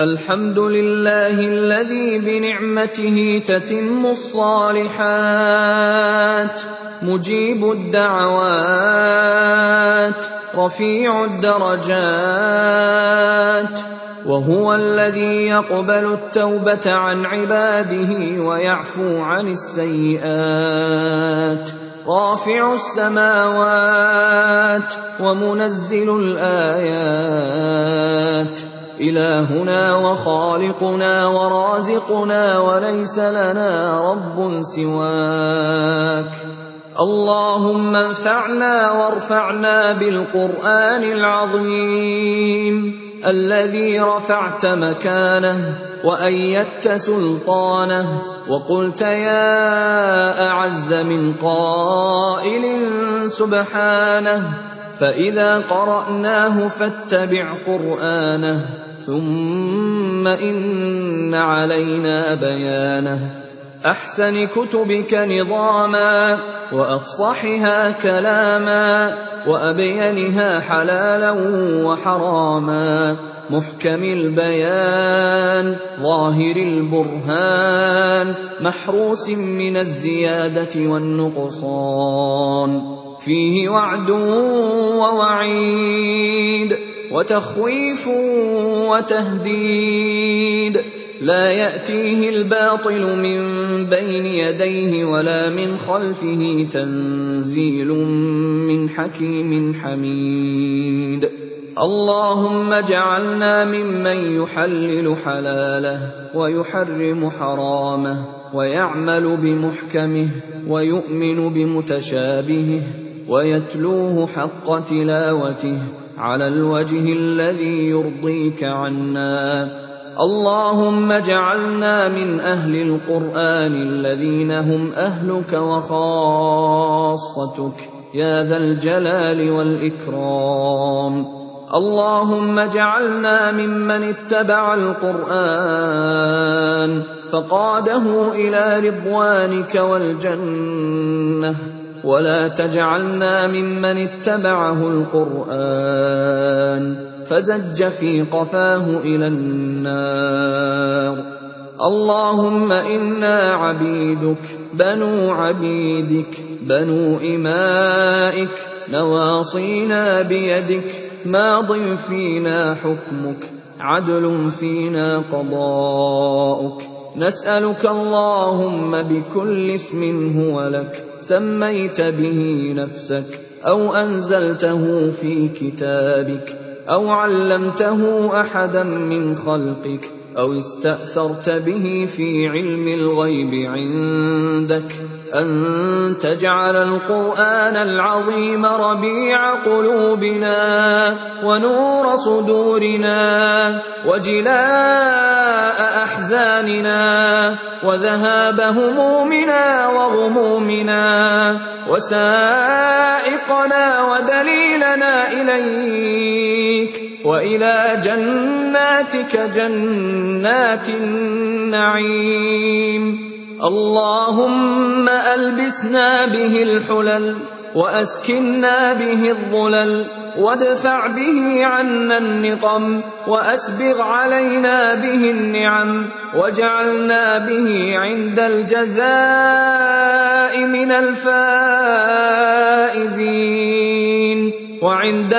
الْحَمْدُ لِلَّهِ الَّذِي بِنِعْمَتِهِ تَتِمُّ الصَّالِحَاتُ مُجِيبُ الدَّعَوَاتِ رَفِيعُ الدَّرَجَاتِ وَهُوَ الَّذِي يَقْبَلُ التَّوْبَةَ عَنْ عِبَادِهِ وَيَعْفُو عَنِ السَّيِّئَاتِ. رَافِعُ السَّمَاوَاتِ وَمُنَزِّلُ الْآيَاتِ. إِلَٰهُنَا وَخَالِقُنَا وَرَازِقُنَا وَلَيْسَ لَنَا رَبٌّ سِوَاكَ. اللَّهُمَّ انفَعْنَا وَارْفَعْنَا بِالْقُرْآنِ الْعَظِيمِ الَّذِي رَفَعْتَ مَكَانَهُ وَأَيَّدتَّ سُلْطَانَهُ وَقُلْتَ يَا أَعَزَّ مِنْ قَائِلٍ سُبْحَانَهُ فَإِذَا قَرَأْنَاهُ فَاتَّبِعْ قُرْآنَهُ ثُمَّ إِنَّ عَلَيْنَا بَيَانَهُ أَحْسَنِ كُتُبِكَ نِظَامًا وَأَفْصَحِهَا كَلَامًا وَأَبْيَنِهَا حَلَالًا وَحَرَامًا مُحْكَمِ الْبَيَانِ ظَاهِرِ الْبُرْهَانِ مَحْرُوسٍ مِّنَ الزِّيَادَةِ وَالنُّقْصَانِ فِيهِ وَعْدٌ وَوَعِيدٌ وَتَخْوِيفٌ وَتَهْدِيدٌ. لَّا يَأْتِيهِ الْبَاطِلُ مِن بَيْنِ يَدَيْهِ وَلَا مِنْ خَلْفِهِ تَنزِيلٌ مِّنْ حَكِيمٍ حَمِيدٍ. اللَّهُمَّ اجْعَلْنَا مِمَّن يُحَلِّلُ حَلَالَهُ وَيُحَرِّمُ حَرَامَهُ وَيَعْمَلُ بِمُحْكَمِهِ وَيُؤْمِنُ بِمُتَشَابِهِهِ وَيَتْلُوهُ حَقَّ تِلَاوَتِهِ عَلَى الْوَجْهِ الَّذِي يُرْضِيكَ عَنَّا. اللَّهُمَّ اجْعَلْنَا مِنْ أَهْلِ الْقُرْآنِ الَّذِينَ هُمْ أَهْلُكَ وَخَاصَّتُكَ. يَا ذَا الْجَلَالِ وَالْإِكْرَامِ. اللَّهُمَّ اجْعَلْنَا مِمَّنِ اتَّبَعَ الْقُرْآنَ فَقَادَهُ إِلَىٰ رِضْوَانِكَ وَالْجَنَّةِ. وَلَا تَجْعَلْنَا مِمَّنِ اتَّبَعَهُ الْقُرْآنَ فَزَجَّ فِي قَفَاهُ إِلَى النَّارِ اللَّهُمَّ إِنَّا عَبِيدُكَ بَنُو عَبِيدِكَ بَنُو إِمَائِكَ نَوَاصِينَا بِيَدِكَ مَاضٍ فِينَا حُكْمُكَ عَدْلٌ فِينَا قَضَاؤُكَ نَسْأَلُكَ اللَّهُمَّ بِكُلِّ اسْمٍ هُوَ لَكَ سَمَّيْتَ بِهِ نَفْسَكَ أَوْ أَنزَلْتَهُ فِي كِتَابِكَ أَوْ عَلَّمْتَهُ أَحَدًا مِّنْ خَلْقِكَ أَوِ اسْتَأْثَرْتَ بِهِ فِي عِلْمِ الْغَيْبِ عِندَكَ أَن تَجْعَلَ الْقُرْآنَ الْعَظِيمَ رَبِيعَ قُلُوبِنَا وَنُورَ صُدُورِنَا وَجِلَاءَ أَحْزَانِنَا وَذَهَابَ هُمُومِنَا وَغُمُومِنَا وَسَائِقَنَا وَدَلِيلَنَا إِلَيْكَ وَإِلَىٰ جَنَّاتِكَ جَنَّاتِ النَّعِيمِ. اللَّهُمَّ أَلْبِسْنَا بِهِ الْحُلَلَ وَأَسْكِنَّا بِهِ الظُّلَلَ وَادْفَعْ بِهِ عَنَّا النِّقَمَ وَأَسْبِغْ عَلَيْنَا بِهِ النِّعَمَ وَاجْعَلْنَا بِهِ عِندَ الْجَزَاءِ مِنَ الْفَائِزِينَ. وَعِندَ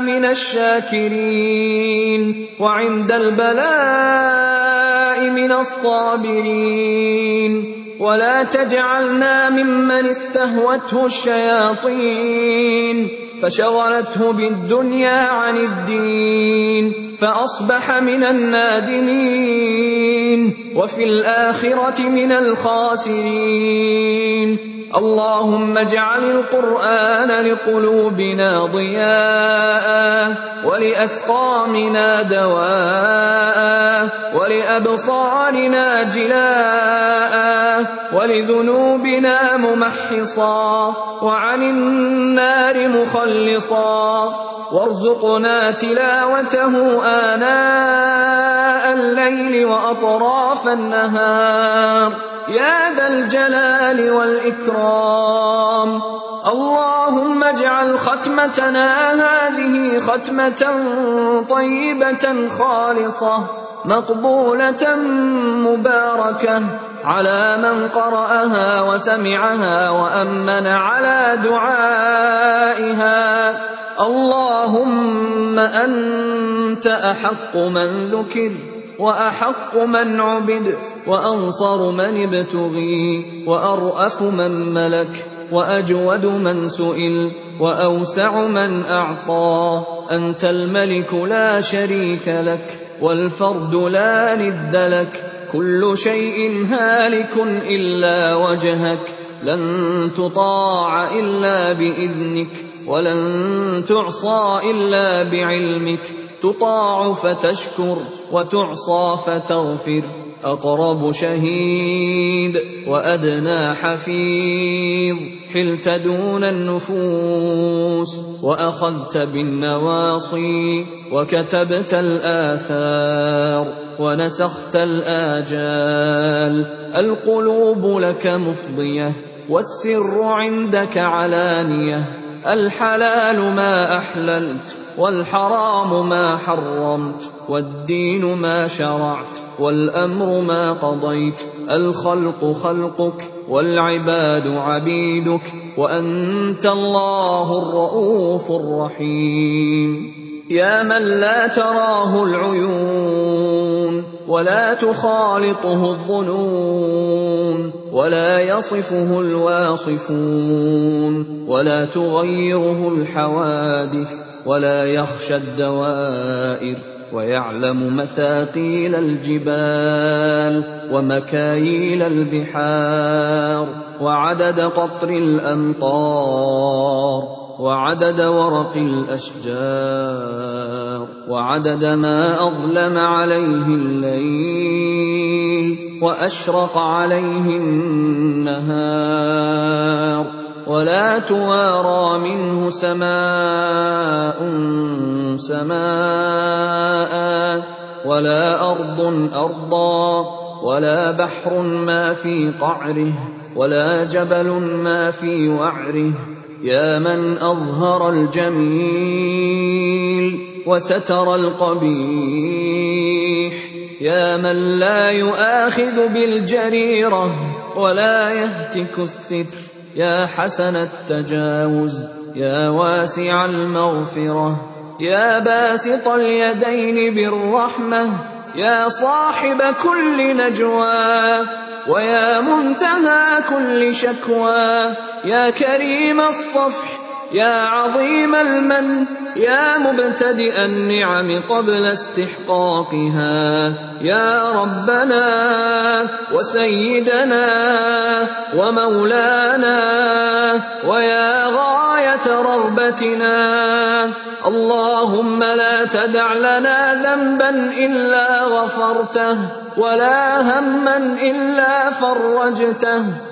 مِنَ الشَّاكِرِينَ وَعِندَ الْبَلَاءِ مِنَ الصَّابِرِينَ وَلَا تَجْعَلْنَا مِمَّنِ اسْتَهْوَتْهُ الشَّيَاطِينُ فَشَغَلَتْهُ بِالدُّنْيَا عَنِ الدِّينِ فَأَصْبَحَ مِنَ النَّادِمِينَ وَفِي الْآخِرَةِ مِنَ الْخَاسِرِينَ اللَّهُمَّ اجْعَلِ الْقُرْآنَ لِقُلُوبِنَا ضِيَاءً وَلِأَسْقَامِنَا دَوَاءً وَلِأَبْصَارِنَا جِلَاءً وَلِذُنُوبِنَا مُمَحِّصًا وَعَنِ النَّارِ مُخَلِّصًا وارزقنا تلاوته آناء الليل وأطراف النهار يا ذا الجلال والإكرام. اللهم اجعل ختمتنا هذه ختمة طيبة خالصة مقبولة مباركة على من قرأها وسمعها وأمن على دعائها. اللهم أنت أحق من ذكر. وأحق من عبد وأنصر من ابتغي وأرأف من ملك وأجود من سئل وأوسع من أعطى. أنت الملك لا شريك لك والفرد لا ند لك كل شيء هالك إلا وجهك. لن تطاع إلا بإذنك ولن تعصى إلا بعلمك. تطاع فتشكر وتعصى فتغفر. أقرب شهيد وأدنى حفيظ. حلت دون النفوس وأخذت بالنواصي. وكتبت الآثار ونسخت الآجال. القلوب لك مفضية والسر عندك علانية. الحلال ما أحللت والحرام ما حرمت والدين ما شرعت والأمر ما قضيت الخلق خلقك والعباد عبيدك وأنت الله الرؤوف الرحيم يا من لا تراه العيون ولا تخالطه الظنون ولا يصفه الواصفون ولا تغيره الحوادث ولا يخشى الدوائر ويعلم مثاقيل الجبال ومكاييل البحار وعدد قطر الأمطار وعدد ورق الأشجار وعدد ما أظلم عليه الليل وأشرق عليه النهار ولا توارى منه سماء سماء ولا أرض أرضا ولا بحر ما في قعره ولا جبل ما في وعره يا من أظهر الجميل وستر القبيح يا من لا يؤاخذ بالجريرة ولا يهتك الستر يا حسن التجاوز يا واسع المغفرة يا باسط اليدين بالرحمة يا صاحب كل نجوى ويا منتهى كل شكوى يا كريم الصفح يا عظيم المن يا مبتدئ النعم قبل استحقاقها يا ربنا وسيدنا ومولانا ويا غاية رغبتنا. اللهم لا تدع لنا ذنبا إلا غفرته ولا هما إلا فرجته.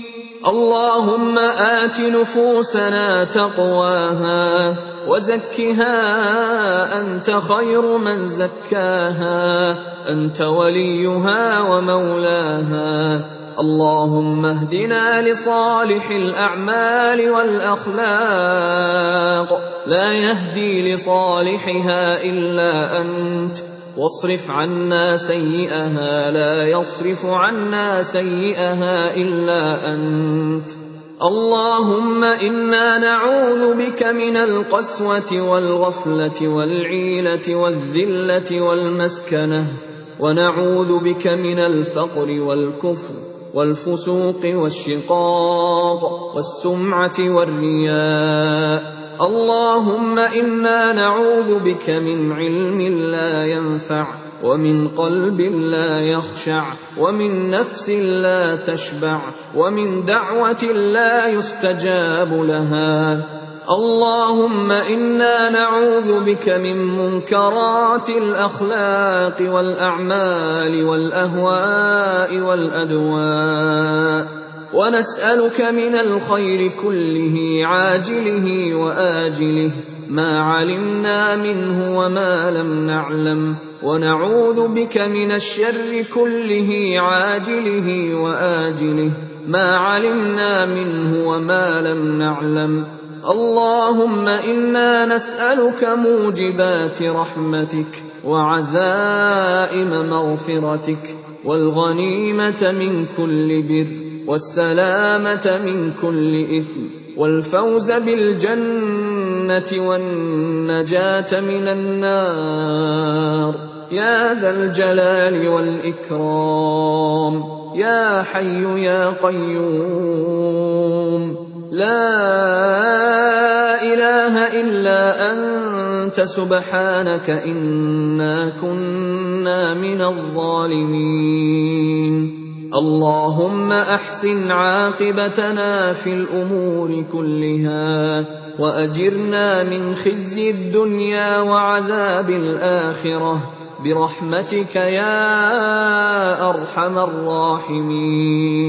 اللهم آت نفوسنا تقواها وزكها أنت خير من زكاها أنت وليها ومولاها. اللهم اهدنا لصالح الأعمال والأخلاق. لا يهدي لصالحها إلا أنت. واصرف عنا سيئها لا يصرف عنا سيئها إلا أنت. اللهم إنا نعوذ بك من القسوة والغفلة والعيلة والذلة والمسكنة ونعوذ بك من الفقر والكفر والفسوق والشقاق والسمعة والرياء. اللهم إنا نعوذ بك من علم لا ينفع ومن قلب لا يخشع ومن نفس لا تشبع ومن دعوة لا يستجاب لها. اللهم إنا نعوذ بك من منكرات الأخلاق والأعمال والأهواء والأدواء. ونسألك من الخير كله عاجله وآجله. ما علمنا منه وما لم نعلم. ونعوذ بك من الشر كله عاجله وآجله. ما علمنا منه وما لم نعلم. اللهم إنا نسألك موجبات رحمتك وعزائم مغفرتك والغنيمة من كل بر. والسلامة من كل إثم والفوز بالجنة والنجاة من النار. يا ذا الجلال والإكرام يا حي يا قيوم. لا إله إلا أنت سبحانك إنا كنا من الظالمين. اللهم أحسن عاقبتنا في الأمور كلها وأجرنا من خزي الدنيا وعذاب الآخرة. برحمتك يا أرحم الراحمين.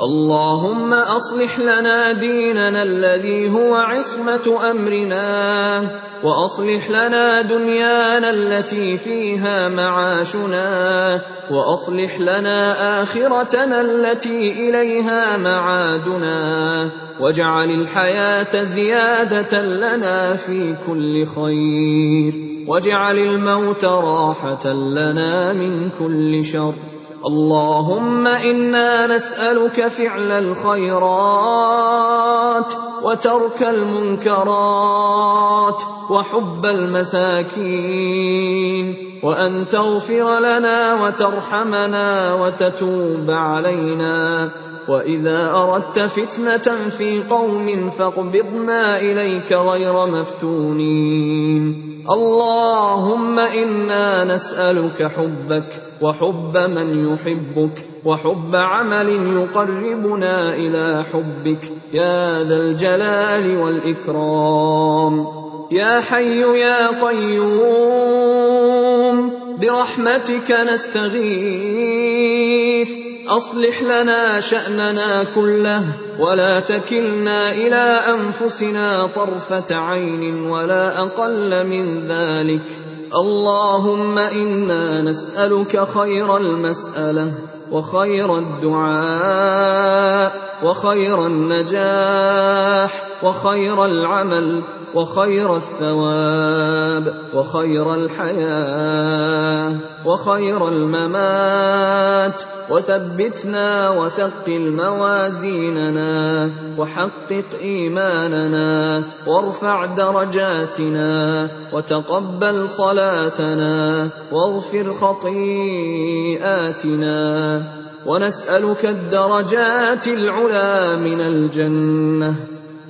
اللهم أصلح لنا ديننا الذي هو عصمة أمرنا وأصلح لنا دنيانا التي فيها معاشنا وأصلح لنا آخرتنا التي إليها معادنا واجعل الحياة زيادة لنا في كل خير واجعل الموت راحة لنا من كل شر. اللهم إنا نسألك فعل الخيرات وترك المنكرات وحب المساكين وأن تغفر لنا وترحمنا وتتوب علينا وإذا أردت فتنة في قوم فاقبضنا إليك غير مفتونين اللهم إنا نسألك حبك وحب من يحبك وحب عمل يقربنا إلى حبك. يا ذا الجلال والإكرام. يا حي يا قيوم برحمتك نستغيث. أصلح لنا شأننا كله ولا تكلنا إلى أنفسنا طرفة عين ولا أقل من ذلك. اللهم إنا نسألك خير المسألة وخير الدعاء. وخير النجاح وخير العمل وخير الثواب وخير الحياة وخير الممات. وثبتنا وثقل موازيننا وحقق إيماننا وارفع درجاتنا وتقبل صلاتنا واغفر خطيئاتنا. ونسألك الدرجات العلى من الجنة.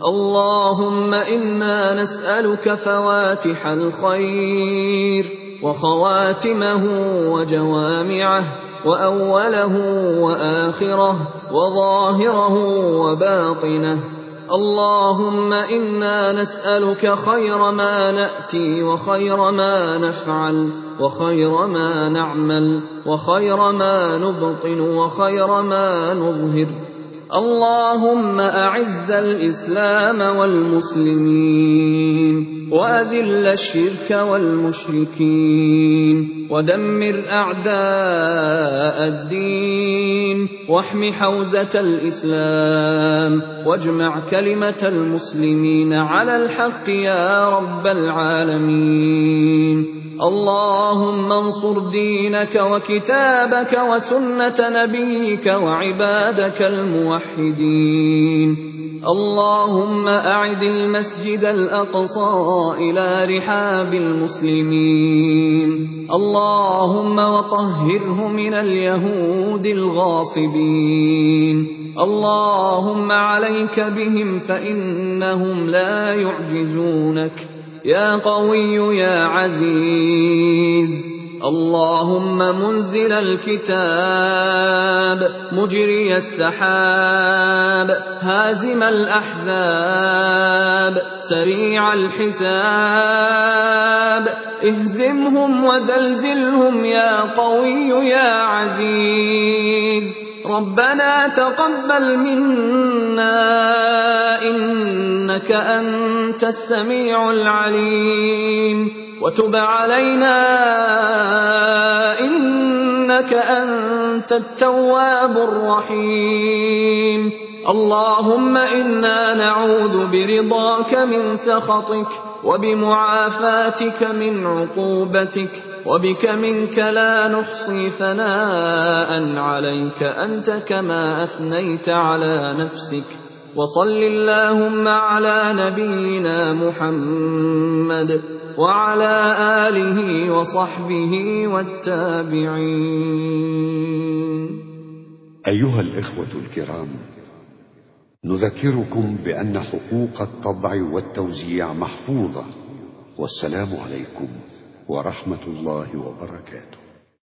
اللهم إنا نسألك فواتح الخير وخواتمه وجوامعه وأوله وآخره وظاهره وباطنه. اللهم إنا نسألك خير ما نأتي وخير ما نفعل وخير ما نعمل وخير ما نبطن وخير ما نظهر. اللهم أعز الإسلام والمسلمين. وأذل الشرك والمشركين ودمر أعداء الدين واحم حوزة الإسلام واجمع كلمة المسلمين على الحق يا رب العالمين اللهم انصر دينك وكتابك وسنة نبيك وعبادك الموحدين اللهم أعد المسجد الأقصى إلى رحاب المسلمين. اللهم وطهره من اليهود الغاصبين. اللهم عليك بهم فإنهم لا يعجزونك. يا قوي يا عزيز. اللهم منزل الكتاب مجري السحاب هازم الأحزاب سريع الحساب. اهزمهم وزلزلهم يا قوي يا عزيز. ربنا تقبل منا إنك أنت السميع العليم. وتب علينا إنك أنت التواب الرحيم. اللهم إنا نعوذ برضاك من سخطك وبمعافاتك من عقوبتك وبك منك لا نحصي ثناء عليك. أنت كما أثنيت على نفسك. وصل اللهم على نبينا محمد. وعلى آله وصحبه والتابعين. أيها الإخوة الكرام نذكركم بأن حقوق الطبع والتوزيع محفوظة والسلام عليكم ورحمة الله وبركاته.